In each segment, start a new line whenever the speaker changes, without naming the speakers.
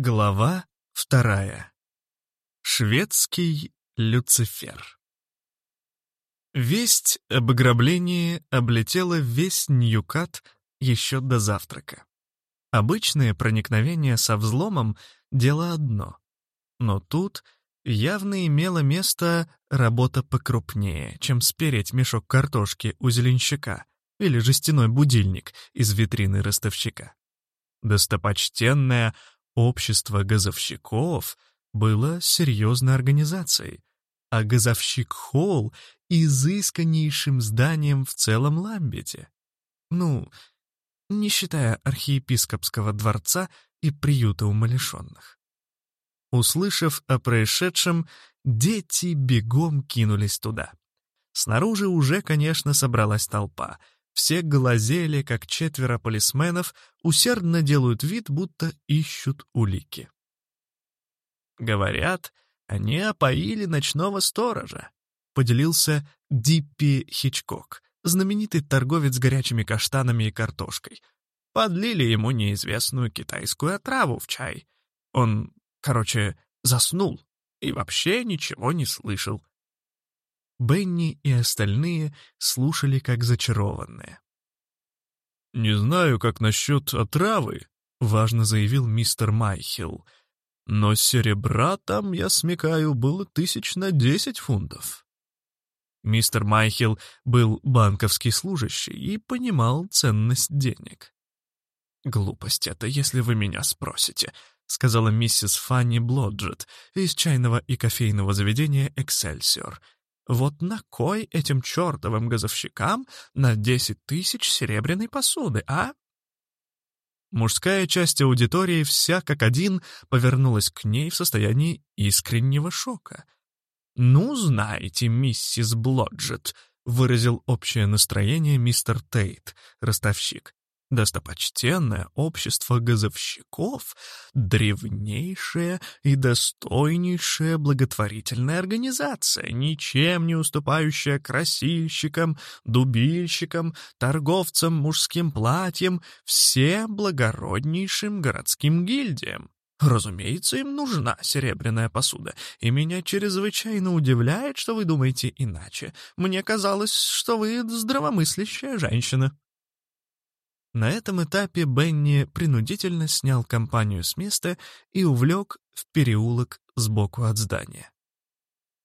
Глава вторая. Шведский Люцифер. Весть об ограблении облетела весь Ньюкат еще до завтрака. Обычное проникновение со взломом — дело одно. Но тут явно имела место работа покрупнее, чем спереть мешок картошки у зеленщика или жестяной будильник из витрины ростовщика. Достопочтенная Общество газовщиков было серьезной организацией, а газовщик-холл — изысканнейшим зданием в целом Ламбете. Ну, не считая архиепископского дворца и приюта умалишенных. Услышав о происшедшем, дети бегом кинулись туда. Снаружи уже, конечно, собралась толпа — все глазели, как четверо полисменов, усердно делают вид, будто ищут улики. Говорят, они опоили ночного сторожа, поделился Диппи Хичкок, знаменитый торговец горячими каштанами и картошкой. Подлили ему неизвестную китайскую отраву в чай. Он, короче, заснул и вообще ничего не слышал. Бенни и остальные слушали как зачарованные. «Не знаю, как насчет отравы», — важно заявил мистер Майхилл. «Но серебра там, я смекаю, было тысяч на десять фунтов». Мистер Майхилл был банковский служащий и понимал ценность денег. «Глупость это, если вы меня спросите», — сказала миссис Фанни Блоджет из чайного и кофейного заведения «Эксельсиор», вот на кой этим чертовым газовщикам на десять тысяч серебряной посуды, а? Мужская часть аудитории вся как один повернулась к ней в состоянии искреннего шока. «Ну, знаете, миссис Блоджет», — выразил общее настроение мистер Тейт, ростовщик. Достопочтенное общество газовщиков — древнейшая и достойнейшая благотворительная организация, ничем не уступающая красильщикам, дубильщикам, торговцам мужским платьем, всем благороднейшим городским гильдиям. Разумеется, им нужна серебряная посуда, и меня чрезвычайно удивляет, что вы думаете иначе. Мне казалось, что вы здравомыслящая женщина. На этом этапе Бенни принудительно снял компанию с места и увлек в переулок сбоку от здания.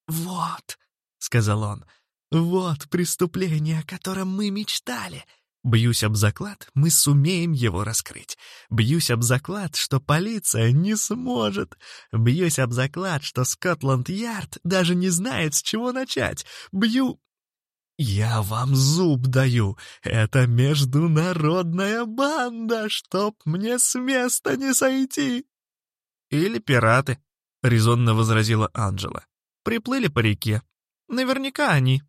«Вот», — сказал он, — «вот преступление, о котором мы мечтали. Бьюсь об заклад, мы сумеем его раскрыть. Бьюсь об заклад, что полиция не сможет. Бьюсь об заклад, что Скотланд-Ярд даже не знает, с чего начать. Бью...» «Я вам зуб даю, это международная банда, чтоб мне с места не сойти!» «Или пираты», — резонно возразила Анджела. «Приплыли по реке. Наверняка они».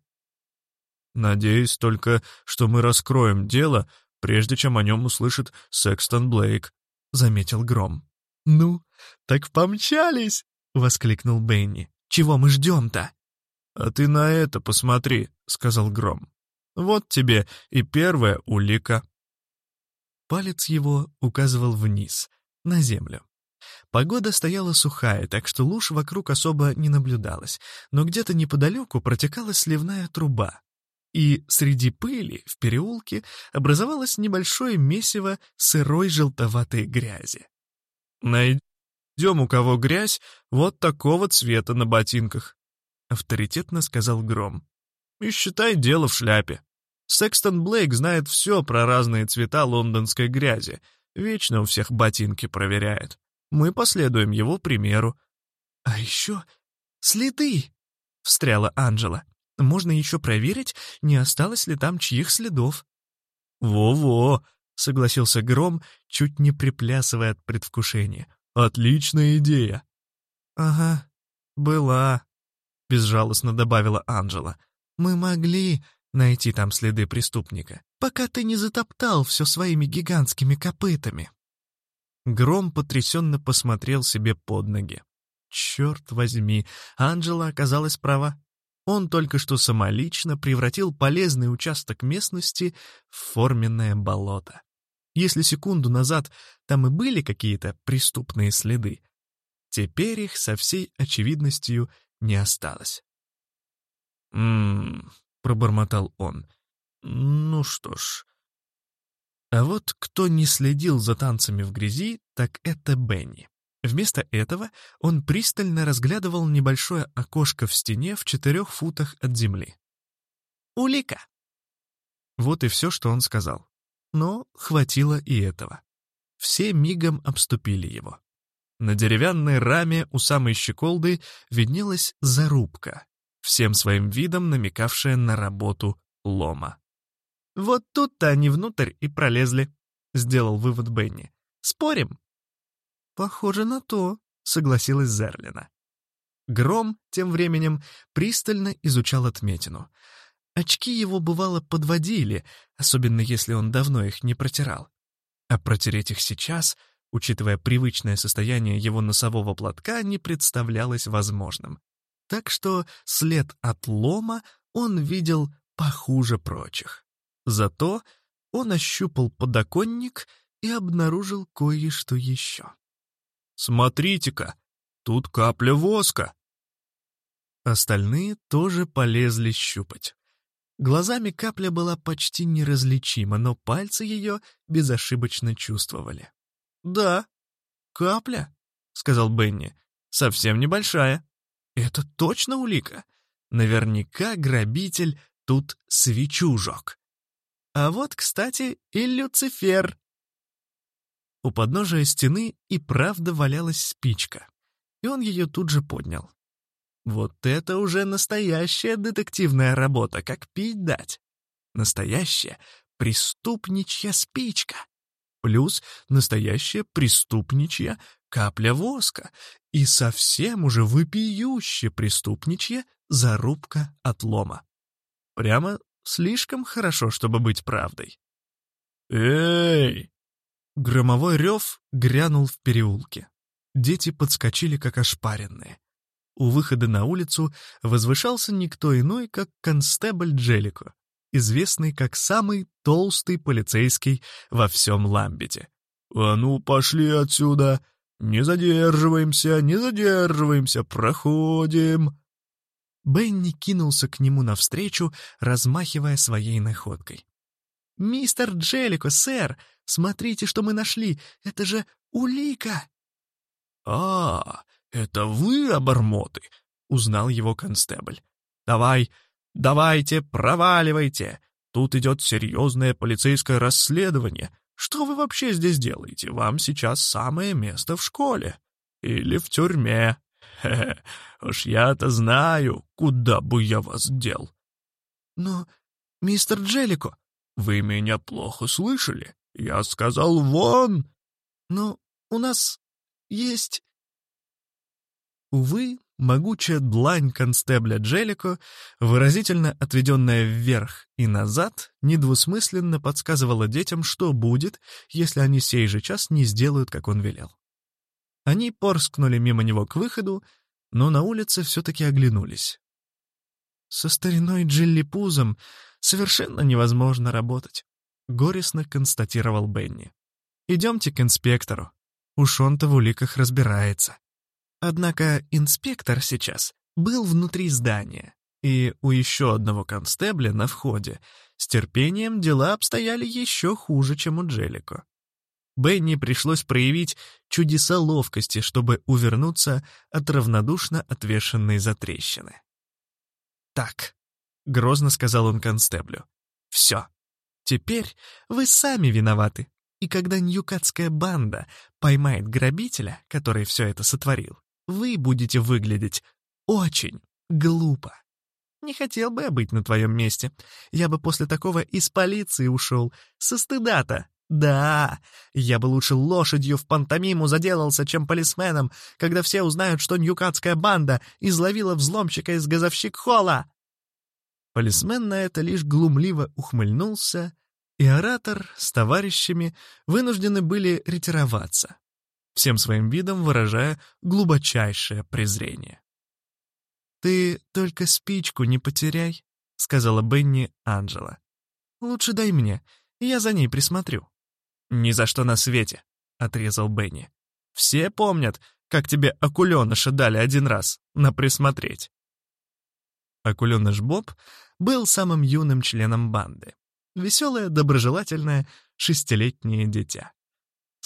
«Надеюсь только, что мы раскроем дело, прежде чем о нем услышит Секстон Блейк», — заметил Гром. «Ну, так помчались!» — воскликнул Бенни. «Чего мы ждем-то?» «А ты на это посмотри», — сказал Гром. «Вот тебе и первая улика». Палец его указывал вниз, на землю. Погода стояла сухая, так что луж вокруг особо не наблюдалось, но где-то неподалеку протекала сливная труба. И среди пыли в переулке образовалось небольшое месиво сырой желтоватой грязи. «Найдем у кого грязь вот такого цвета на ботинках», — авторитетно сказал Гром. «И считай дело в шляпе. Секстон Блейк знает все про разные цвета лондонской грязи. Вечно у всех ботинки проверяет. Мы последуем его примеру». «А еще следы!» — встряла Анжела. «Можно еще проверить, не осталось ли там чьих следов». «Во-во!» — согласился Гром, чуть не приплясывая от предвкушения. «Отличная идея!» «Ага, была», — безжалостно добавила Анжела. «Мы могли найти там следы преступника, пока ты не затоптал все своими гигантскими копытами». Гром потрясенно посмотрел себе под ноги. Черт возьми, Анжела оказалась права. Он только что самолично превратил полезный участок местности в форменное болото. Если секунду назад там и были какие-то преступные следы, теперь их со всей очевидностью не осталось. «М-м-м», пробормотал он. «Ну что ж». А вот кто не следил за танцами в грязи, так это Бенни. Вместо этого он пристально разглядывал небольшое окошко в стене в четырех футах от земли. «Улика!» Вот и все, что он сказал. Но хватило и этого. Все мигом обступили его. На деревянной раме у самой щеколды виднелась зарубка, всем своим видом намекавшая на работу лома. «Вот тут-то они внутрь и пролезли», — сделал вывод Бенни. «Спорим?» «Похоже на то», — согласилась Зерлина. Гром, тем временем, пристально изучал отметину — Очки его, бывало, подводили, особенно если он давно их не протирал. А протереть их сейчас, учитывая привычное состояние его носового платка, не представлялось возможным. Так что след от лома он видел похуже прочих. Зато он ощупал подоконник и обнаружил кое-что еще. «Смотрите-ка, тут капля воска!» Остальные тоже полезли щупать. Глазами капля была почти неразличима, но пальцы ее безошибочно чувствовали. «Да, капля», — сказал Бенни, — «совсем небольшая. Это точно улика. Наверняка грабитель тут свечу жег. А вот, кстати, и Люцифер». У подножия стены и правда валялась спичка, и он ее тут же поднял. Вот это уже настоящая детективная работа, как пить дать. Настоящая преступничья спичка. Плюс настоящая преступничья капля воска. И совсем уже вопиюще преступничья зарубка от лома. Прямо слишком хорошо, чтобы быть правдой. «Эй!» Громовой рев грянул в переулке. Дети подскочили, как ошпаренные. У выхода на улицу возвышался никто иной, как констебль Джеллико, известный как самый толстый полицейский во всем Ламбете. «А ну, пошли отсюда! Не задерживаемся, не задерживаемся, проходим!» Бенни кинулся к нему навстречу, размахивая своей находкой. «Мистер Джеллико, сэр, смотрите, что мы нашли! Это же улика!» «А, «Это вы, обормоты?» — узнал его констебль. «Давай, давайте, проваливайте. Тут идет серьезное полицейское расследование. Что вы вообще здесь делаете? Вам сейчас самое место в школе. Или в тюрьме. Хе-хе, уж я-то знаю, куда бы я вас дел». «Но, мистер Джеллико...» «Вы меня плохо слышали? Я сказал «вон». «Но у нас есть Увы, могучая длань констебля Джеллико, выразительно отведенная вверх и назад, недвусмысленно подсказывала детям, что будет, если они сей же час не сделают, как он велел. Они порскнули мимо него к выходу, но на улице все-таки оглянулись. «Со стариной Джиллипузом совершенно невозможно работать», — горестно констатировал Бенни. «Идемте к инспектору. Уж он-то в уликах разбирается». Однако инспектор сейчас был внутри здания, и у еще одного констебля на входе с терпением дела обстояли еще хуже, чем у Джеллико. Бенни пришлось проявить чудеса ловкости, чтобы увернуться от равнодушно отвешенной затрещины. «Так», — грозно сказал он констеблю, — «все. Теперь вы сами виноваты, и когда ньюкатская банда поймает грабителя, который все это сотворил, вы будете выглядеть очень глупо. Не хотел бы я быть на твоем месте. Я бы после такого из полиции ушел. Со стыда-то. Да, я бы лучше лошадью в пантомиму заделался, чем полисменом, когда все узнают, что ньюкатская банда изловила взломщика из газовщик-холла. Полисмен на это лишь глумливо ухмыльнулся, и оратор с товарищами вынуждены были ретироваться всем своим видом выражая глубочайшее презрение. «Ты только спичку не потеряй», — сказала Бенни Анджела. «Лучше дай мне, я за ней присмотрю». «Ни за что на свете», — отрезал Бенни. «Все помнят, как тебе акуленыша дали один раз на присмотреть». Акуленыш Боб был самым юным членом банды. Веселое, доброжелательное, шестилетнее дитя.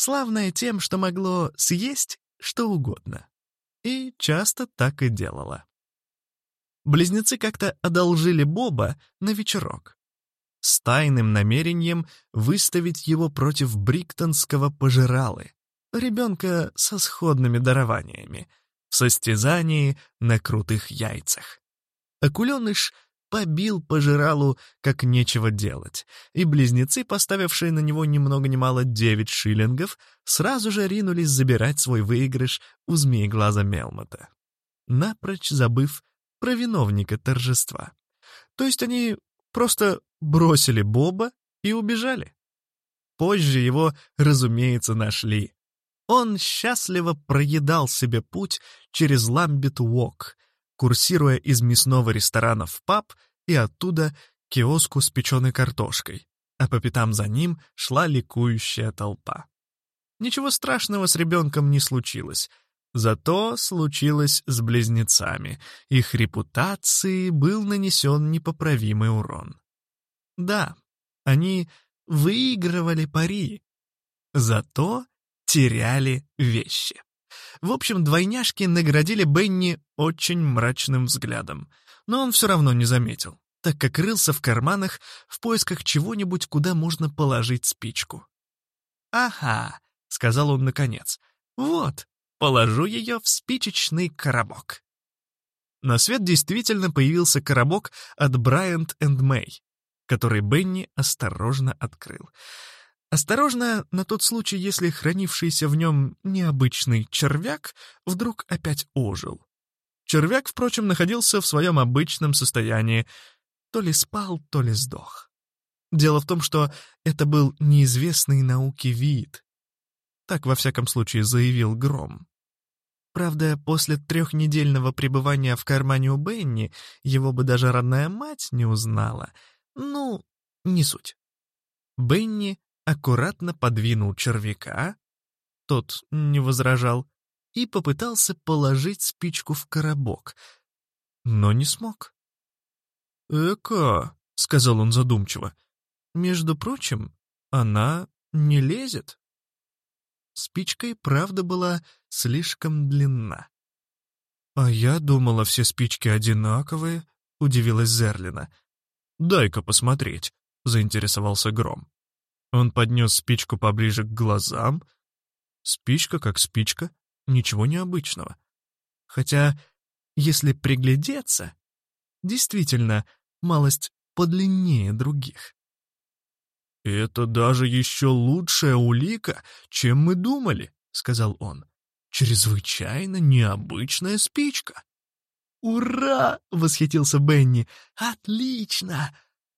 Славное тем, что могло съесть что угодно. И часто так и делала. Близнецы как-то одолжили Боба на вечерок с тайным намерением выставить его против бриктонского пожиралы, ребенка со сходными дарованиями, в состязании на крутых яйцах. Акуленыш побил пожиралу, как нечего делать, и близнецы, поставившие на него ни много ни мало девять шиллингов, сразу же ринулись забирать свой выигрыш у змееглаза Мелмота, напрочь забыв про виновника торжества. То есть они просто бросили Боба и убежали. Позже его, разумеется, нашли. Он счастливо проедал себе путь через Ламбит-Уок, курсируя из мясного ресторана в паб и оттуда киоску с печеной картошкой, а по пятам за ним шла ликующая толпа. Ничего страшного с ребенком не случилось, зато случилось с близнецами, их репутации был нанесен непоправимый урон. Да, они выигрывали пари, зато теряли вещи. В общем, двойняшки наградили Бенни очень мрачным взглядом, но он все равно не заметил, так как рылся в карманах в поисках чего-нибудь, куда можно положить спичку. «Ага», — сказал он наконец, — «вот, положу ее в спичечный коробок». На свет действительно появился коробок от Bryant May который Бенни осторожно открыл. Осторожно на тот случай, если хранившийся в нем необычный червяк вдруг опять ожил. Червяк, впрочем, находился в своем обычном состоянии. То ли спал, то ли сдох. Дело в том, что это был неизвестный науке вид. Так, во всяком случае, заявил Гром. Правда, после трехнедельного пребывания в кармане у Бенни его бы даже родная мать не узнала — ну, не суть. Бенни аккуратно подвинул червяка, тот не возражал, и попытался положить спичку в коробок, но не смог. «Эка», — сказал он задумчиво, — «между прочим, она не лезет». Спичка и правда была слишком длинна. «А я думала, все спички одинаковые», — удивилась Зерлина. «Дай-ка посмотреть», — заинтересовался Гром. Он поднес спичку поближе к глазам. Спичка как спичка, ничего необычного. Хотя, если приглядеться, действительно, малость подлиннее других. «Это даже еще лучшая улика, чем мы думали», — сказал он. «Чрезвычайно необычная спичка». «Ура!» — восхитился Бенни. «Отлично!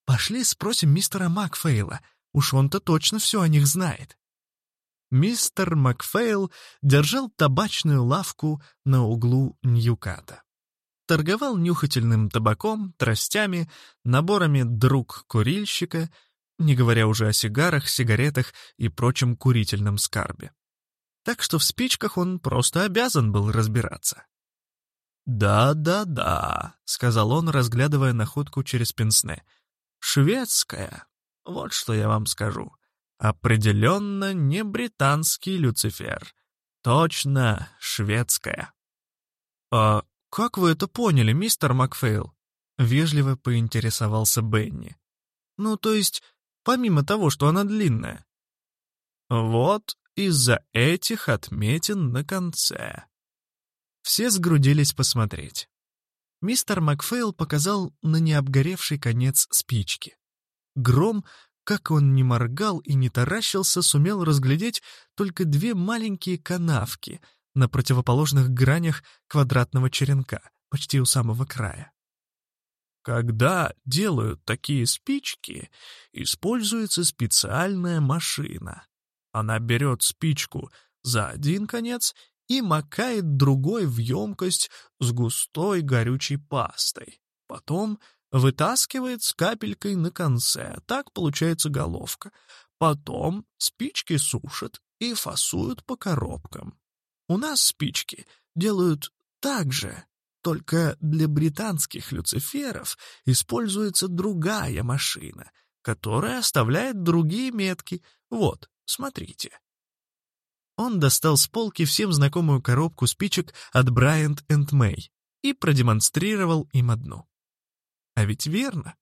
Пошли спросим мистера Макфейла. Уж он-то точно все о них знает». Мистер Макфейл держал табачную лавку на углу Ньюката. Торговал нюхательным табаком, тростями, наборами друг курильщика, не говоря уже о сигарах, сигаретах и прочем курительном скарбе. Так что в спичках он просто обязан был разбираться. «Да-да-да», — сказал он, разглядывая находку через пенсне. «Шведская. Вот что я вам скажу. Определенно не британский Люцифер. Точно шведская». «А как вы это поняли, мистер Макфейл?» — вежливо поинтересовался Бенни. «Ну, то есть, помимо того, что она длинная». «Вот из-за этих отметин на конце», все сгрудились посмотреть. Мистер Макфейл показал на необгоревший конец спички. Гром, как он не моргал и не таращился, сумел разглядеть только две маленькие канавки на противоположных гранях квадратного черенка, почти у самого края. Когда делают такие спички, используется специальная машина. Она берет спичку за один конец и макает другой в емкость с густой горючей пастой. Потом вытаскивает с капелькой на конце, так получается головка. Потом спички сушат и фасуют по коробкам. У нас спички делают так же, только для британских люциферов используется другая машина, которая оставляет другие метки. Вот, смотрите. Он достал с полки всем знакомую коробку спичек от Bryant May и продемонстрировал им одну. А ведь верно.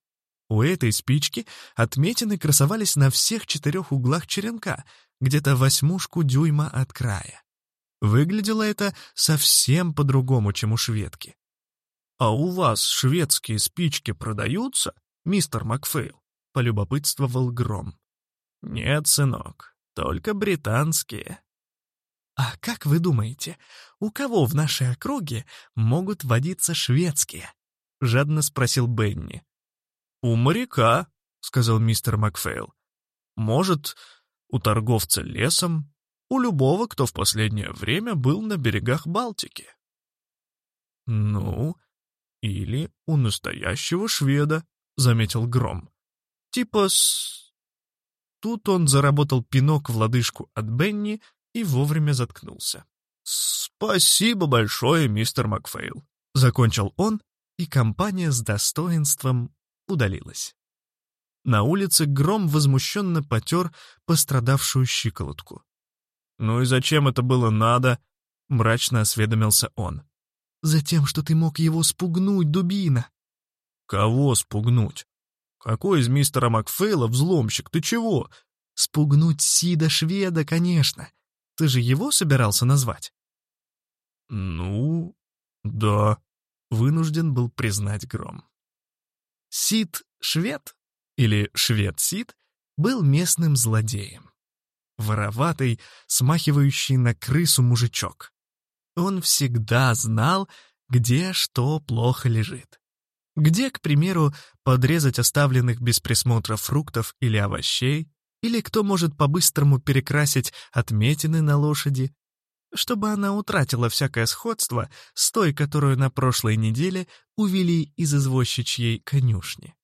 У этой спички отметины красовались на всех четырех углах черенка, где-то восьмушку дюйма от края. Выглядело это совсем по-другому, чем у шведки. «А у вас шведские спички продаются, мистер Макфейл?» — полюбопытствовал Гром. «Нет, сынок, только британские». «А как вы думаете, у кого в нашей округе могут водиться шведские?» — жадно спросил Бенни. «У моряка», — сказал мистер Макфейл. «Может, у торговца лесом, у любого, кто в последнее время был на берегах Балтики». «Ну, или у настоящего шведа», — заметил Гром. «Типа с...» Тут он заработал пинок в лодыжку от Бенни и вовремя заткнулся. «Спасибо большое, мистер Макфейл», — закончил он, и компания с достоинством удалилась. На улице Гром возмущенно потер пострадавшую щиколотку. «Ну и зачем это было надо?» — мрачно осведомился он. «Затем, что ты мог его спугнуть, дубина». «Кого спугнуть? Какой из мистера Макфейла взломщик? Ты чего?» «Спугнуть Сида Шведа, конечно. Ты же его собирался назвать?» «Ну, да», — вынужден был признать Гром. Сид Швед, или Швед Сид, был местным злодеем. Вороватый, смахивающий на крысу мужичок. Он всегда знал, где что плохо лежит. Где, к примеру, подрезать оставленных без присмотра фруктов или овощей, или кто может по-быстрому перекрасить отметины на лошади, чтобы она утратила всякое сходство с той, которую на прошлой неделе увели из извозчичьей конюшни.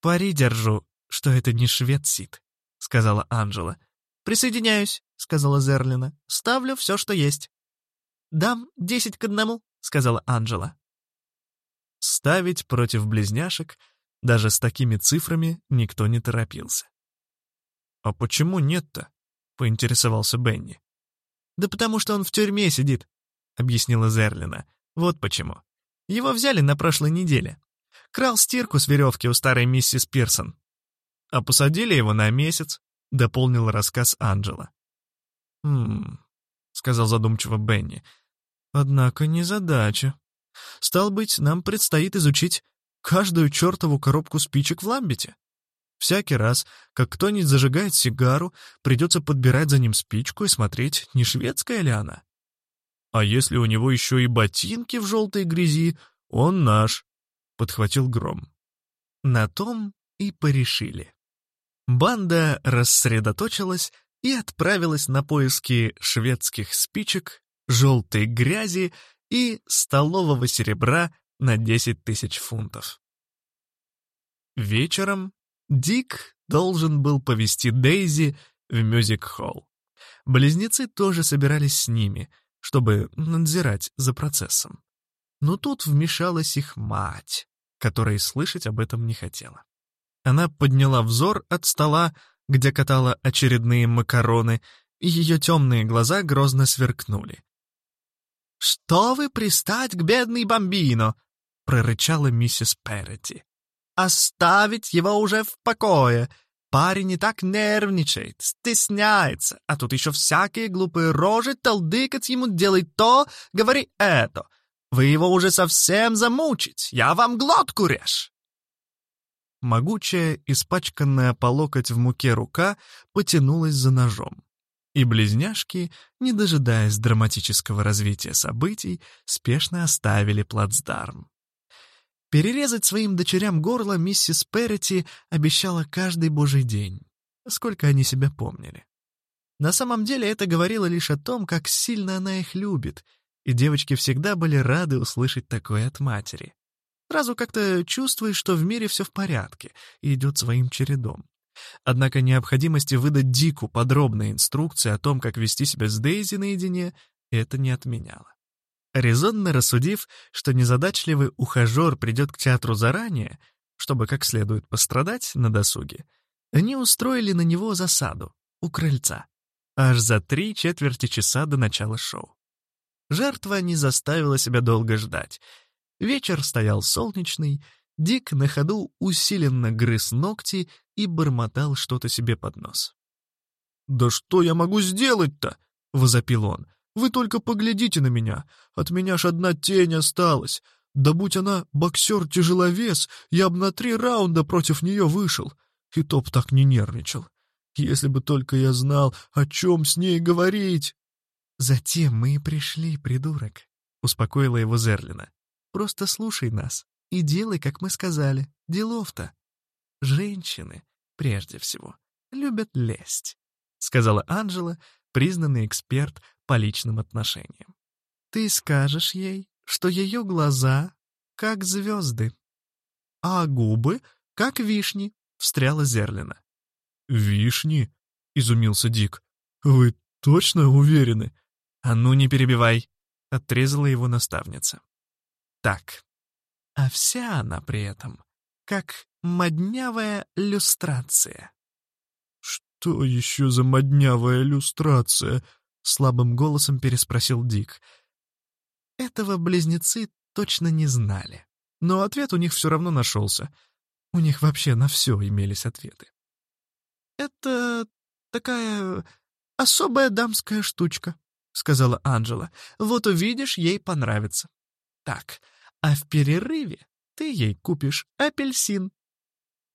«Пари держу, что это не швед Сид», — сказала Анжела. «Присоединяюсь», — сказала Зерлина. «Ставлю все, что есть». «Дам десять к одному», — сказала Анжела. Ставить против близняшек даже с такими цифрами никто не торопился. «А почему нет-то?» — поинтересовался Бенни. «Да потому что он в тюрьме сидит», — объяснила Зерлина. «Вот почему. Его взяли на прошлой неделе. Крал стирку с веревки у старой миссис Пирсон. А посадили его на месяц», — дополнил рассказ Анджела. «Хм...» — сказал задумчиво Бенни. «Однако не задача. Стал быть, нам предстоит изучить каждую чертову коробку спичек в ламбите. Всякий раз, как кто-нибудь зажигает сигару, придется подбирать за ним спичку и смотреть, не шведская ли она. А если у него еще и ботинки в желтой грязи, он наш, — подхватил Гром. На том и порешили. Банда рассредоточилась и отправилась на поиски шведских спичек, желтой грязи и столового серебра на 10 тысяч фунтов. Вечером Дик должен был повести Дейзи в мюзик-холл. Близнецы тоже собирались с ними, чтобы надзирать за процессом. Но тут вмешалась их мать, которая слышать об этом не хотела. Она подняла взор от стола, где катала очередные макароны, и ее темные глаза грозно сверкнули. «Что вы пристать к бедной бомбино?» — прорычала миссис Перетти. Оставить его уже в покое. Парень не так нервничает, стесняется, а тут еще всякие глупые рожи толдыкать ему «делай то, говори это». Вы его уже совсем замучить, я вам глотку режь. Могучая, испачканная по локоть в муке рука потянулась за ножом. И близняшки, не дожидаясь драматического развития событий, спешно оставили плацдарм. Перерезать своим дочерям горло миссис Перрити обещала каждый божий день, сколько они себя помнили. На самом деле это говорило лишь о том, как сильно она их любит, и девочки всегда были рады услышать такое от матери. Сразу как-то чувствуешь, что в мире все в порядке и идет своим чередом. Однако необходимости выдать Дику подробные инструкции о том, как вести себя с Дейзи наедине, это не отменяло. Резонно рассудив, что незадачливый ухажер придет к театру заранее, чтобы как следует пострадать на досуге, они устроили на него засаду у крыльца, аж за три четверти часа до начала шоу. Жертва не заставила себя долго ждать. Вечер стоял солнечный, Дик на ходу усиленно грыз ногти и бормотал что-то себе под нос. «Да что я могу сделать-то?» — возопил он. «Вы только поглядите на меня. От меня ж одна тень осталась. Да будь она боксер-тяжеловес, я бы на три раунда против нее вышел. И топ так не нервничал. Если бы только я знал, о чем с ней говорить!» «Затем мы и пришли, придурок», — успокоила его Зерлина. «Просто слушай нас и делай, как мы сказали. Делов-то. Женщины, прежде всего, любят лесть», — сказала Анжела, признанный эксперт по личным отношениям. «Ты скажешь ей, что ее глаза как звезды, а губы как вишни», — встряла Зерлина.
«Вишни?» — изумился Дик. «Вы точно уверены?»
«А ну, не перебивай!» — отрезала его наставница. «Так, а вся она при этом как моднявая люстрация».
«Что еще за моднявая люстрация?» — слабым голосом переспросил Дик.
Этого близнецы точно не знали, но ответ у них все равно нашелся. У них вообще на все имелись ответы. «Это такая особая дамская штучка», — сказала Анжела. «Вот увидишь, ей понравится. Так, а в перерыве ты ей купишь апельсин.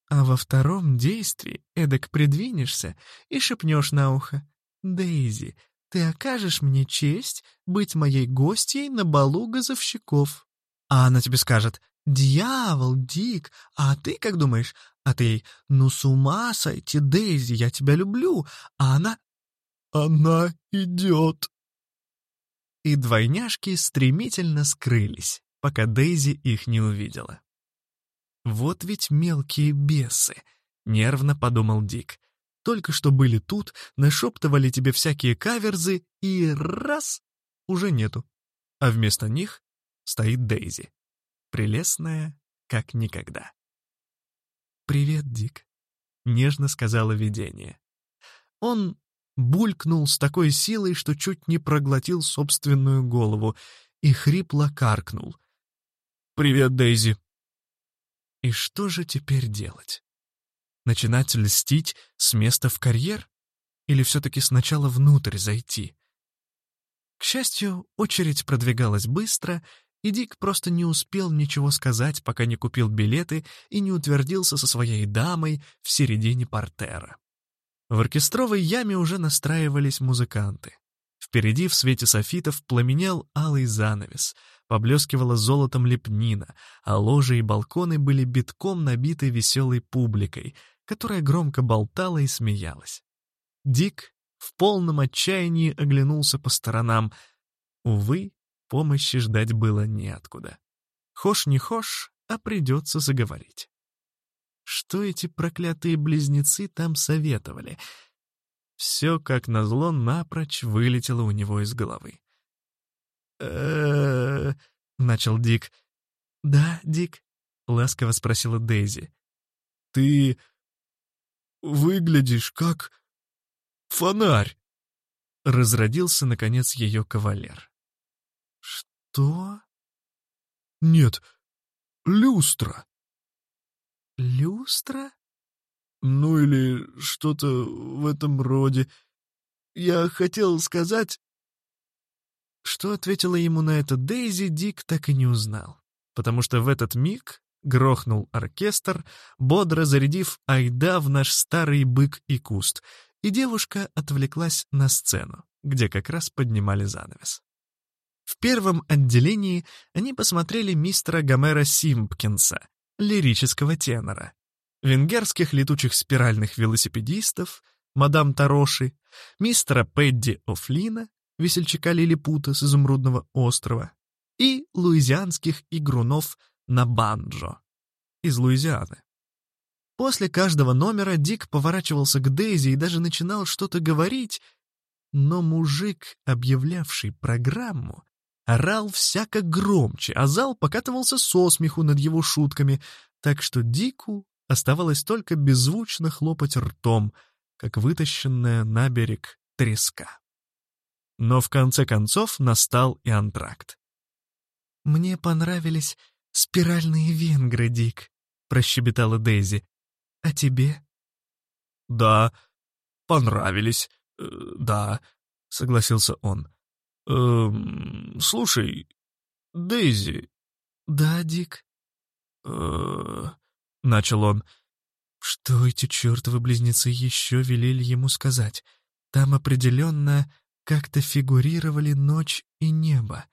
А во втором действии эдак придвинешься и шепнешь на ухо. «Дейзи, ты окажешь мне честь быть моей гостьей на балу газовщиков». А она тебе скажет «Дьявол, Дик, а ты как думаешь?» А ты ей «Ну с ума сойти, Дейзи, я тебя люблю». А она
«Она идет».
И двойняшки стремительно скрылись, пока Дейзи их не увидела. «Вот ведь мелкие бесы», — нервно подумал Дик. «Только что были тут, нашептывали тебе всякие каверзы, и раз — уже нету. А вместо них стоит Дейзи, прелестная, как никогда». «Привет, Дик», — нежно сказала видение. Он булькнул с такой силой, что чуть не проглотил собственную голову, и хрипло каркнул. «Привет, Дейзи!» И что же теперь делать? Начинать льстить с места в карьер? Или все-таки сначала внутрь зайти? К счастью, очередь продвигалась быстро, и Дик просто не успел ничего сказать, пока не купил билеты и не утвердился со своей дамой в середине портера. В оркестровой яме уже настраивались музыканты. Впереди в свете софитов пламенел алый занавес, поблескивала золотом лепнина, а ложи и балконы были битком набиты веселой публикой, которая громко болтала и смеялась. Дик в полном отчаянии оглянулся по сторонам. Увы, помощи ждать было неоткуда. Хошь не хошь, а придется заговорить. Что эти проклятые близнецы там советовали? Все, как назло, напрочь вылетело у него из головы. э начал Дик. «Да, Дик?» — ласково спросила Дейзи.
«Ты выглядишь как фонарь!»
Разродился, наконец, ее кавалер. «Что?»
«Нет, люстра!»
«Люстра?»
«Ну или что-то в этом роде. Я хотел сказать...»
Что ответила ему на это Дейзи, Дик так и не узнал, потому что в этот миг грохнул оркестр, бодро зарядив «Айда в наш старый бык и куст», и девушка отвлеклась на сцену, где как раз поднимали занавес. В первом отделении они посмотрели мистера Гомера Симпкинса, лирического тенора, венгерских летучих спиральных велосипедистов, мадам Тароши, мистера Пэдди О'Флина, весельчака Лилипута с Изумрудного острова, и луизианских игрунов на банджо из Луизианы. После каждого номера Дик поворачивался к Дейзи и даже начинал что-то говорить, но мужик, объявлявший программу, орал всяко громче, а зал покатывался со смеху над его шутками, так что Дику оставалось только беззвучно хлопать ртом, как вытащенная на берег треска. Но в конце концов настал и антракт. «Мне понравились спиральные венгры, Дик», — прощебетала Дейзи. «А тебе?»
«Да, понравились, э, да», — согласился он. «Эм, слушай, Дейзи...»
«Да, Дик?»
э начал он.
Что эти чертовы близнецы еще велели ему сказать? Там определенно как-то фигурировали ночь и небо.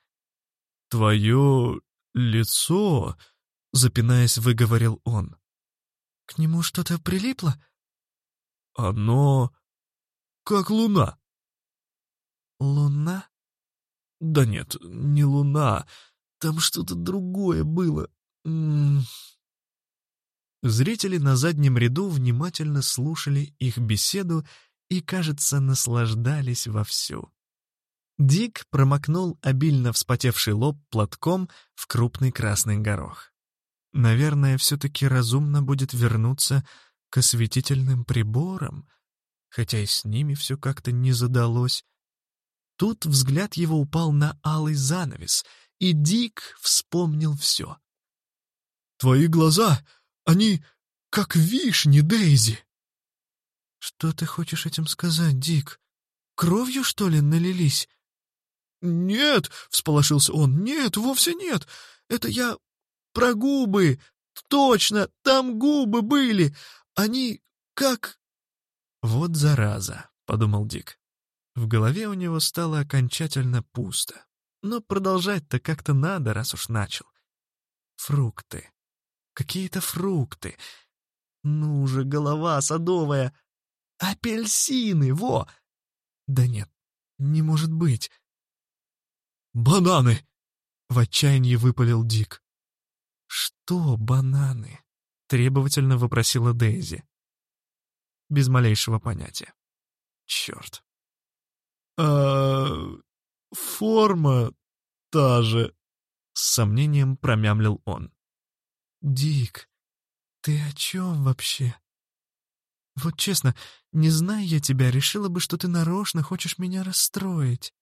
«Твое лицо...» — запинаясь, выговорил он.
«К нему что-то прилипло?»
«Оно... как луна».
«Луна?»
«Да нет, не луна. Там что-то другое было. М -м
Зрители на заднем ряду внимательно слушали их беседу и, кажется, наслаждались вовсю. Дик промокнул обильно вспотевший лоб платком в крупный красный горох. Наверное, все-таки разумно будет вернуться к осветительным приборам, хотя и с ними все как-то не задалось. Тут взгляд его упал на алый занавес, и Дик вспомнил все.
«Твои глаза, они как вишни, Дейзи!»
«Что ты хочешь этим сказать, Дик? Кровью, что ли, налились?»
«Нет!» — всполошился он. «Нет, вовсе нет! Это я про губы! Точно! Там губы были! Они как...»
«Вот зараза!» — подумал Дик. В голове у него стало окончательно пусто. Но продолжать-то как-то надо, раз уж начал. Фрукты. Какие-то фрукты. Ну же, голова садовая. Апельсины, во! Да нет, не может быть.
«Бананы!» — в отчаянии выпалил Дик.
«Что бананы?» — требовательно вопросила Дейзи. Без малейшего понятия. Черт.
«А... форма та же», — с сомнением промямлил он.
«Дик, ты о чем вообще?» «Вот честно, не зная я тебя, решила бы, что ты нарочно хочешь меня расстроить».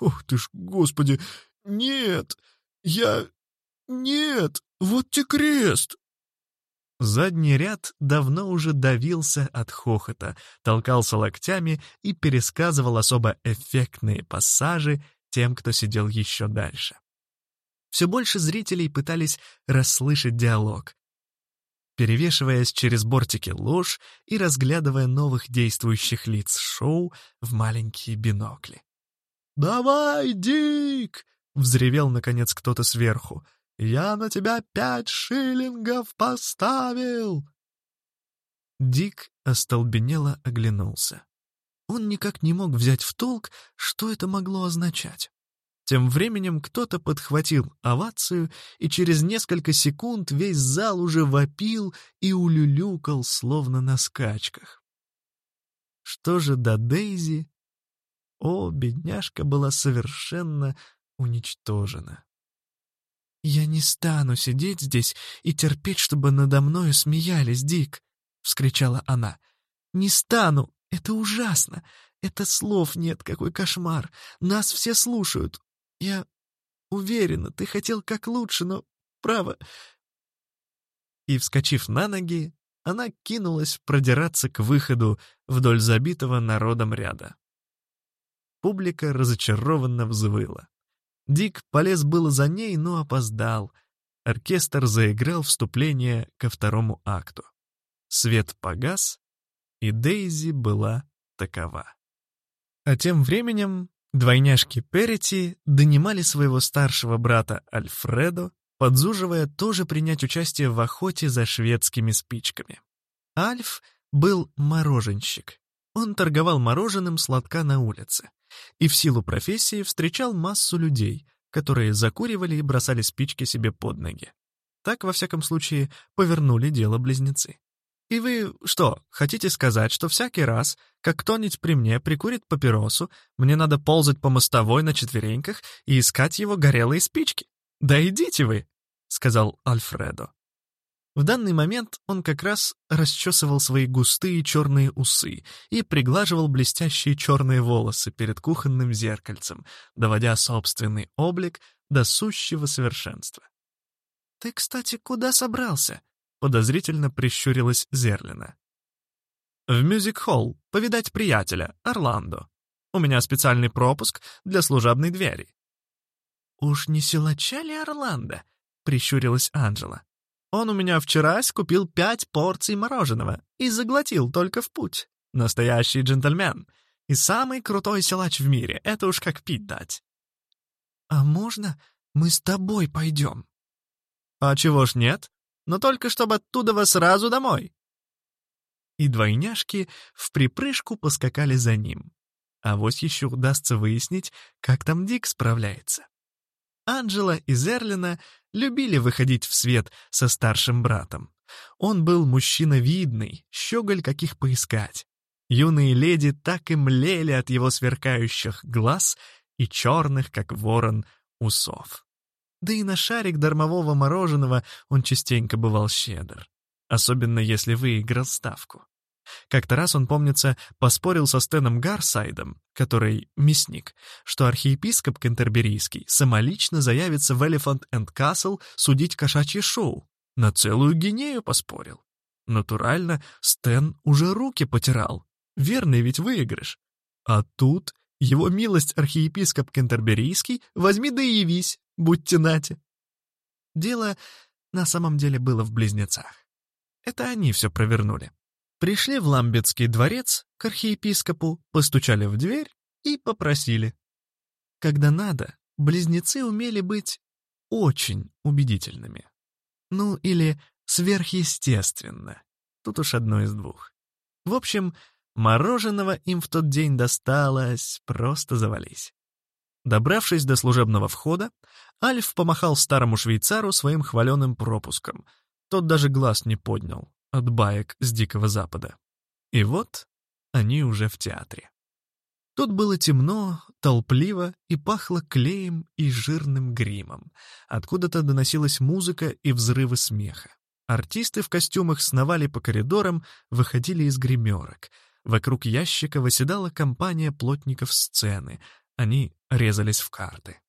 «Ох ты ж, господи! Нет! Я... Нет! Вот те крест!»
Задний ряд давно уже давился от хохота, толкался локтями и пересказывал особо эффектные пассажи тем, кто сидел еще дальше. Все больше зрителей пытались расслышать диалог, перевешиваясь через бортики лож и разглядывая новых действующих лиц шоу в маленькие бинокли.
«Давай, Дик!» — взревел, наконец, кто-то сверху. «Я на тебя пять шиллингов поставил!»
Дик остолбенело оглянулся. Он никак не мог взять в толк, что это могло означать. Тем временем кто-то подхватил овацию, и через несколько секунд весь зал уже вопил и улюлюкал, словно на скачках. Что же до Дейзи, о, бедняжка была совершенно уничтожена. «Я не стану сидеть здесь и терпеть, чтобы надо мною смеялись, Дик!» — вскричала она. «Не стану! Это ужасно! Это слов нет, какой кошмар! Нас все слушают! Я уверена, ты хотел как лучше, но, право...» И, вскочив на ноги, она кинулась продираться к выходу вдоль забитого народом ряда. Публика разочарованно взвыла. Дик полез было за ней, но опоздал. Оркестр заиграл вступление ко второму акту. Свет погас, и Дейзи была такова. А тем временем двойняшки Перети донимали своего старшего брата Альфредо, подзуживая тоже принять участие в охоте за шведскими спичками. Альф был мороженщик. Он торговал мороженым сладка на улице и в силу профессии встречал массу людей, которые закуривали и бросали спички себе под ноги. Так, во всяком случае, повернули дело близнецы. И вы что, хотите сказать, что всякий раз, как кто-нибудь при мне прикурит папиросу, мне надо ползать по мостовой на четвереньках и искать его горелые спички? Да идите вы!» — сказал Альфредо. В данный момент он как раз расчесывал свои густые черные усы и приглаживал блестящие черные волосы перед кухонным зеркальцем, доводя собственный облик до сущего совершенства. «Ты, кстати, куда собрался?» — подозрительно прищурилась Зерлина. «В мюзик-холл, повидать приятеля, Орландо. У меня специальный пропуск для служебной двери». «Уж не силача ли Орландо?» — прищурилась Анжела. Он у меня вчера купил пять порций мороженого и заглотил только в путь. Настоящий джентльмен. И самый крутой силач в мире. Это уж как пить дать. А можно мы с тобой пойдем? А чего ж нет? Но только чтобы оттуда вас сразу домой. И двойняшки в припрыжку поскакали за ним. А вот еще удастся выяснить, как там Дик справляется. Анджела и Зерлина любили выходить в свет со старшим братом. Он был мужчина видный, щеголь каких поискать. Юные леди так и млели от его сверкающих глаз и черных, как ворон, усов. Да и на шарик дармового мороженого он частенько бывал щедр, особенно если выиграл ставку. Как-то раз он, помнится, поспорил со Стеном Гарсайдом, который мясник, что архиепископ Кентерберийский самолично заявится в Castle судить кошачье шоу. На целую гинею поспорил. Натурально, Стэн уже руки потирал. Верный ведь выигрыш. А тут его милость архиепископ Кентерберийский возьми да и явись, будьте нате. Дело на самом деле было в близнецах. Это они все провернули. Пришли в Ламбетский дворец к архиепископу, постучали в дверь и попросили. Когда надо, близнецы умели быть очень убедительными. Ну, или сверхъестественно. Тут уж одно из двух. В общем, мороженого им в тот день досталось, просто завались. Добравшись до служебного входа, Альф помахал старому швейцару своим хваленым пропуском. Тот даже глаз не поднял от баек с Дикого Запада. И вот они уже в театре. Тут было темно, толпливо и пахло клеем и жирным гримом. Откуда-то доносилась музыка и взрывы смеха. Артисты в костюмах сновали по коридорам, выходили из гримерок. Вокруг ящика восседала компания плотников сцены. Они резались в карты.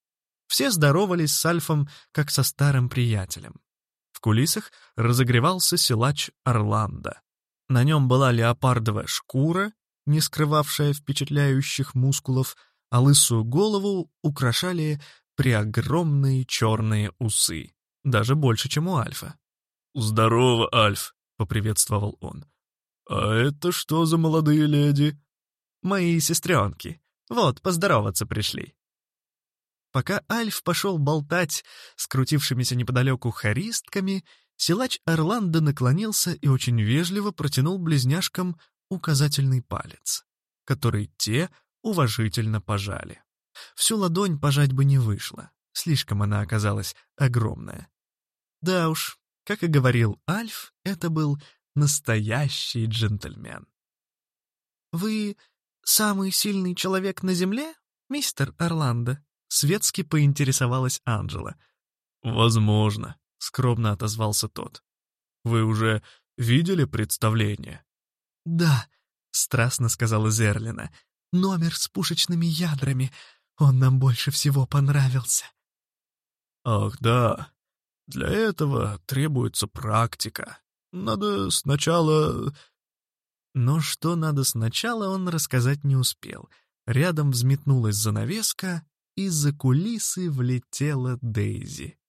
Все здоровались с Альфом, как со старым приятелем. В кулисах разогревался силач Орландо. На нем была леопардовая шкура, не скрывавшая впечатляющих мускулов, а лысую голову украшали преогромные черные усы, даже больше, чем у Альфа.
«Здорово, Альф!» — поприветствовал он. «А это что за молодые леди?»
«Мои сестренки. Вот, поздороваться пришли». Пока Альф пошел болтать с крутившимися неподалеку харистками, силач Орландо наклонился и очень вежливо протянул близняшкам указательный палец, который те уважительно пожали. Всю ладонь пожать бы не вышло, слишком она оказалась огромная. Да уж, как и говорил Альф, это был настоящий джентльмен. «Вы самый сильный человек на Земле, мистер Орландо?» Светски поинтересовалась Анжела.
«Возможно», — скромно отозвался тот. «Вы уже видели представление?»
«Да», — страстно сказала Зерлина. «Номер с пушечными ядрами. Он нам больше всего понравился».
«Ах, да. Для этого требуется практика. Надо сначала...»
Но что надо сначала, он рассказать не успел. Рядом взметнулась занавеска, из-за кулисы влетела Дейзи,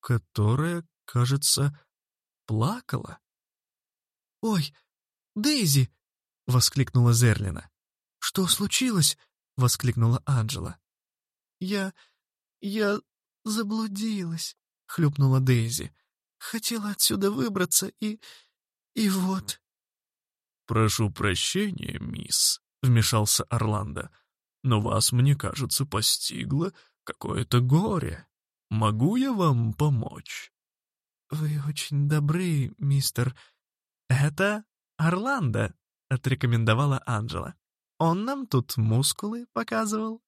которая, кажется, плакала. «Ой, Дейзи!» — воскликнула Зерлина. «Что случилось?» — воскликнула Анджела. «Я... я заблудилась», — хлюпнула Дейзи. «Хотела отсюда выбраться и... и вот...»
«Прошу прощения, мисс», — вмешался Орландо но вас, мне кажется, постигло какое-то горе. Могу я вам помочь?»
«Вы очень добры, мистер «Это Орландо», — отрекомендовала Анджела. «Он нам тут мускулы показывал».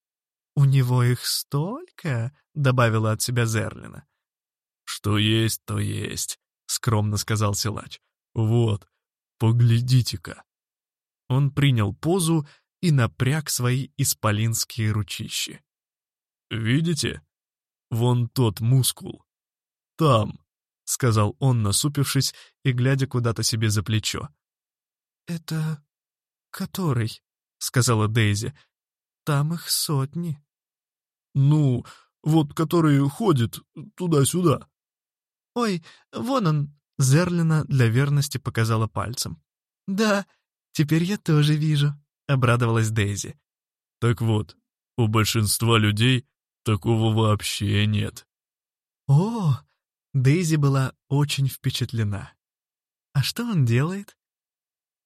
«У него их столько», — добавила от себя Зерлина.
«Что есть, то есть», — скромно сказал силач. «Вот, поглядите-ка».
Он принял позу и напряг свои исполинские ручищи.
«Видите? Вон тот мускул. Там», — сказал он, насупившись и глядя куда-то себе за плечо.
«Это который?» — сказала Дейзи. «Там их сотни».
«Ну, вот который ходит туда-сюда».
«Ой, вон он!» — Зерлина для верности показала пальцем. «Да, теперь я тоже вижу», — обрадовалась Дейзи.
«Так вот, у большинства людей такого вообще нет».
«О!» — Дейзи была очень впечатлена. «А что он делает?»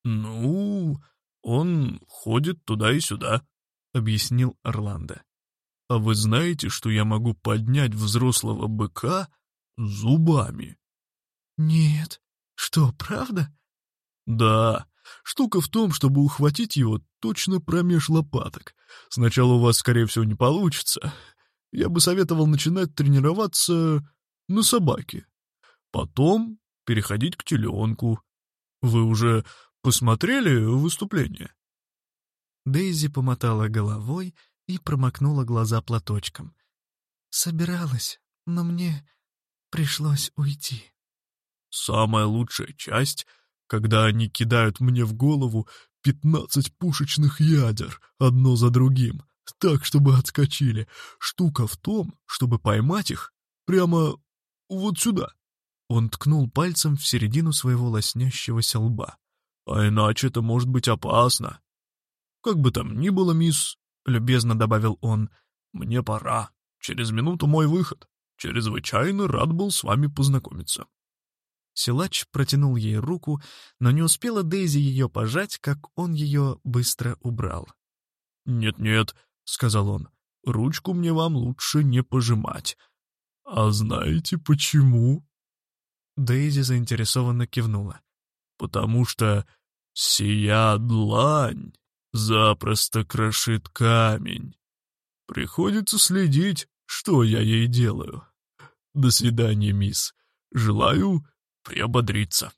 «Ну, он ходит туда и сюда», — объяснил Орландо. «А вы знаете, что я могу поднять взрослого быка зубами?»
«Нет. Что, правда?»
«Да. Штука в том, чтобы ухватить его точно промеж лопаток. Сначала у вас, скорее всего, не получится. Я бы советовал начинать тренироваться на собаке. Потом переходить к теленку. Вы уже посмотрели выступление?»
Дейзи помотала головой и промокнула глаза платочком. «Собиралась, но мне пришлось уйти».
«Самая лучшая часть, когда они кидают мне в голову пятнадцать пушечных ядер, одно за другим, так, чтобы отскочили. Штука в том, чтобы поймать их прямо вот сюда». Он ткнул пальцем в середину своего лоснящегося лба. «А иначе это может быть опасно. Как бы там ни было, мисс, — любезно добавил он, — мне пора. Через минуту мой выход. Чрезвычайно рад был с вами познакомиться».
Силач протянул ей руку, но не успела Дейзи ее пожать, как он ее быстро убрал.
«Нет-нет», — сказал он, — «ручку мне вам лучше не пожимать. А знаете почему?»
Дейзи заинтересованно кивнула.
«Потому что сия длань запросто крошит камень. Приходится следить, что я ей делаю. До свидания, мисс. Желаю приободриться.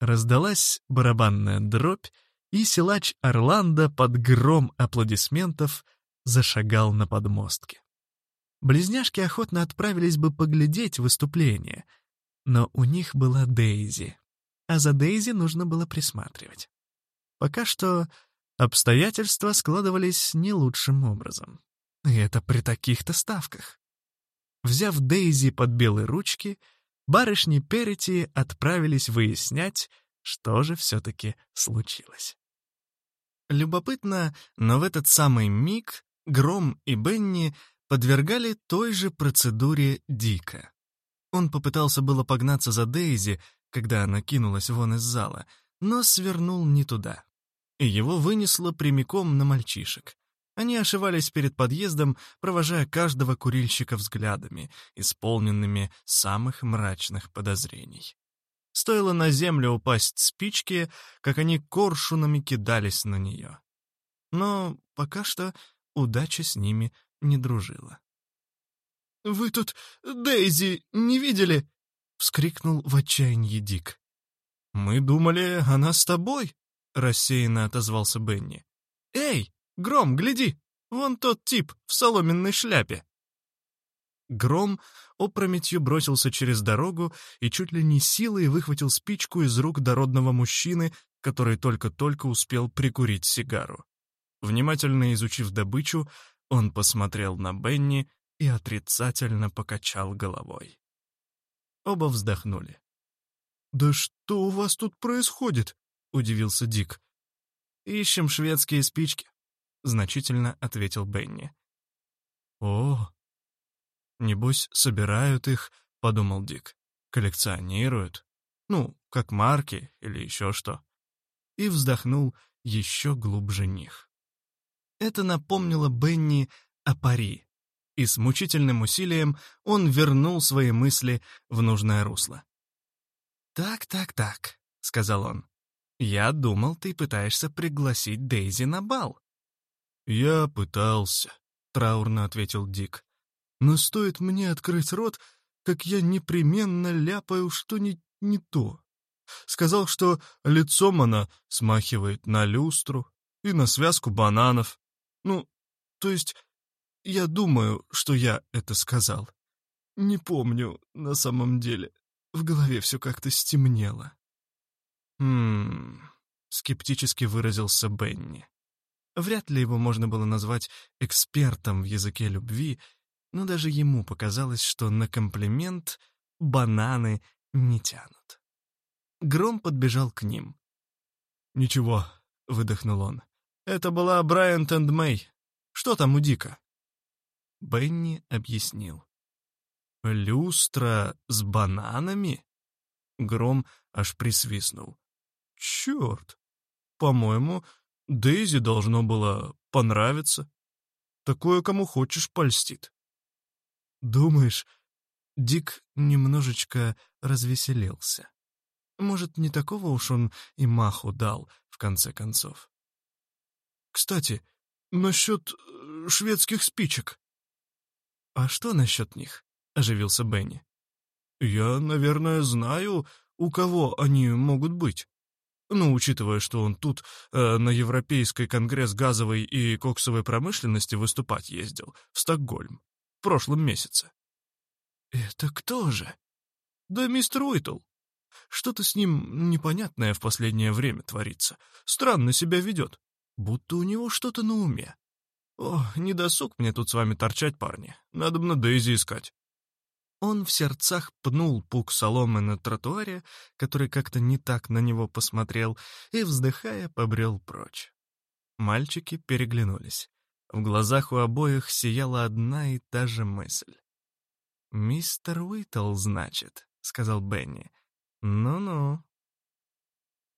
Раздалась барабанная дробь, и силач Орландо под гром аплодисментов зашагал на подмостке. Близняшки охотно отправились бы поглядеть выступление, но у них была Дейзи, а за Дейзи нужно было присматривать. Пока что обстоятельства складывались не лучшим образом. И это при таких-то ставках. Взяв Дейзи под белые ручки, барышни Перети отправились выяснять, что же все-таки случилось. Любопытно, но в этот самый миг Гром и Бенни подвергали той же процедуре Дика. Он попытался было погнаться за Дейзи, когда она кинулась вон из зала, но свернул не туда и его вынесло прямиком на мальчишек. Они ошивались перед подъездом, провожая каждого курильщика взглядами, исполненными самых мрачных подозрений. Стоило на землю упасть спички, как они коршунами кидались на нее. Но пока что удача с ними не дружила. «Вы тут Дейзи не видели?» — вскрикнул в отчаянии Дик. «Мы думали, она с тобой», — рассеянно отозвался Бенни. «Эй, Гром, гляди! Вон тот тип в соломенной шляпе!» Гром опрометью бросился через дорогу и чуть ли не силой выхватил спичку из рук дородного мужчины, который только-только успел прикурить сигару. Внимательно изучив добычу, он посмотрел на Бенни и отрицательно покачал головой. Оба вздохнули. «Да что у вас тут происходит?» — удивился Дик. «Ищем шведские спички», — значительно ответил Бенни. «О, небось, собирают их», — подумал Дик. «Коллекционируют. Ну, как марки или еще что». И вздохнул еще глубже них. Это напомнило Бенни о пари, и с мучительным усилием он вернул свои мысли в нужное русло. «Так, так, так. сказал он. «Я думал, ты пытаешься пригласить Дейзи на бал».
«Я пытался», — траурно ответил Дик. «Но стоит мне открыть рот, как я непременно ляпаю что-нибудь не то. Сказал, что лицом она смахивает на люстру и на связку бананов. Ну, то есть, я думаю, что я это сказал. Не помню на самом деле. В голове все как-то стемнело.
«Хм...» — скептически выразился Бенни. Вряд ли его можно было назвать экспертом в языке любви, но даже ему показалось, что на комплимент бананы не тянут. Гром подбежал к ним.
«Ничего», — выдохнул он.
«Это была Брайант энд Мэй. Что там у Дика?» Бенни объяснил. «Люстра с бананами?» Гром аж присвистнул. «Черт! По-моему, Дейзи должно было понравиться. Такое кому хочешь польстит».
«Думаешь?» Дик немножечко развеселился. Может, не такого уж он и маху дал, в конце концов. «Кстати, насчет э, шведских спичек».
«А что насчет них?» — оживился Бенни.
«Я, наверное, знаю, у кого они могут быть. Ну, учитывая, что он тут э, на Европейский конгресс газовой и коксовой промышленности выступать ездил, в Стокгольм, в прошлом месяце.
«Это кто же?»
«Да мистер Уитл. Что-то с ним непонятное в последнее время творится. Странно себя ведет. Будто у него что-то на уме. О, не досуг мне тут с вами торчать, парни. Надо бы на Дейзи искать».
Он в сердцах пнул пук соломы на тротуаре, который как-то не так на него посмотрел, и, вздыхая, побрел прочь. Мальчики переглянулись. В глазах у обоих сияла одна и та же мысль. «Мистер Уитл, значит», — сказал Бенни. «Ну-ну».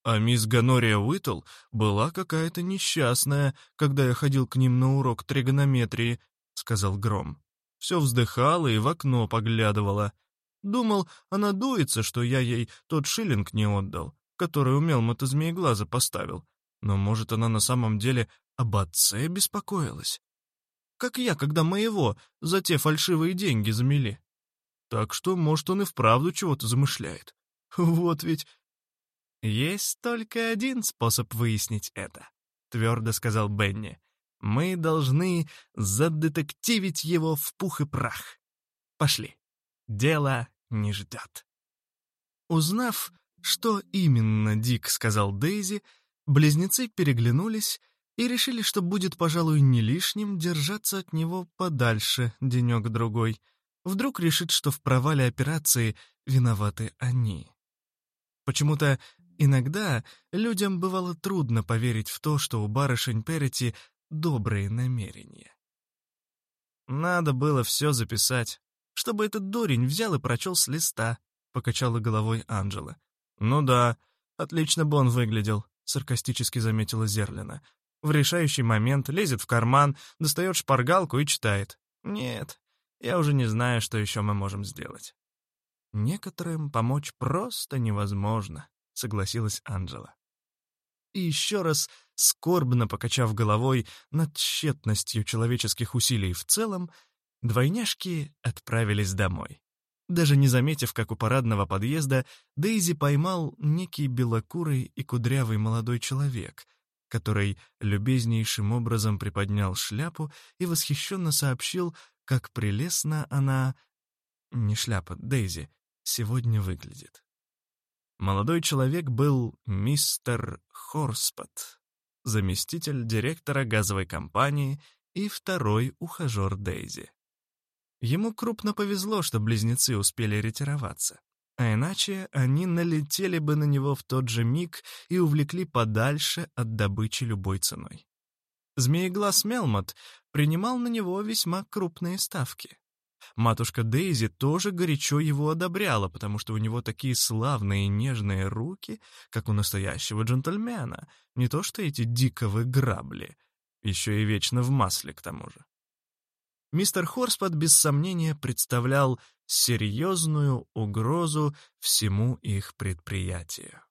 А мисс Ганория Уитл была какая-то несчастная, когда я ходил к ним на урок тригонометрии, — сказал Гром. Все вздыхала и в окно поглядывала. Думал, она дуется, что я ей тот шиллинг не отдал, который умел мотозмееглаза поставил. Но, может, она на самом деле об отце беспокоилась? Как я, когда моего за те фальшивые деньги замели. Так что, может, он и вправду чего-то замышляет. Вот ведь...
«Есть только один способ выяснить это», — твердо сказал Бенни. «Мы должны задетективить его в пух и прах. Пошли. Дело не ждет». Узнав, что именно Дик сказал Дейзи, близнецы переглянулись и решили, что будет, пожалуй, не лишним держаться от него подальше денек-другой — Вдруг решит, что в провале операции виноваты они. Почему-то иногда людям бывало трудно поверить в то, что у барышень Перети добрые намерения. «Надо было все записать, чтобы этот дурень взял и прочел с листа», — покачала головой Анджела. «Ну да, отлично бы он выглядел», — саркастически заметила Зерлина. В решающий момент лезет в карман, достает шпаргалку и читает. «Нет, я уже не знаю, что еще мы можем сделать. Некоторым помочь просто невозможно, согласилась Анджела. И еще раз, скорбно покачав головой над тщетностью человеческих усилий в целом, двойняшки отправились домой. Даже не заметив, как у парадного подъезда Дейзи поймал некий белокурый и кудрявый молодой человек, который любезнейшим образом приподнял шляпу и восхищенно сообщил, как прелестно она, не шляпа, Дейзи, сегодня выглядит. Молодой человек был мистер Хорспот, заместитель директора газовой компании и второй ухажер Дейзи. Ему крупно повезло, что близнецы успели ретироваться, а иначе они налетели бы на него в тот же миг и увлекли подальше от добычи любой ценой. Змееглаз Мелмот принимал на него весьма крупные ставки. Матушка Дейзи тоже горячо его одобряла, потому что у него такие славные и нежные руки, как у настоящего джентльмена, не то что эти диковые грабли, еще и вечно в масле к тому же. Мистер Хорспот без сомнения представлял серьезную угрозу всему их предприятию.